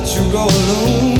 let you go alone.